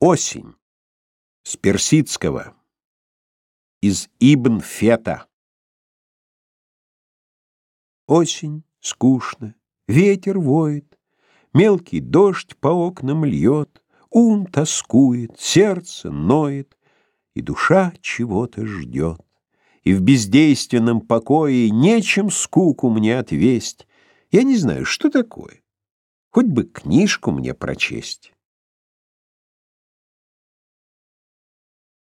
Осень. С персидского. Из Ибн Фета. Осень, скучно, ветер воет, Мелкий дождь по окнам льет, Ум тоскует, сердце ноет, И душа чего-то ждет. И в бездейственном покое Нечем скуку мне отвесть. Я не знаю, что такое. Хоть бы книжку мне прочесть.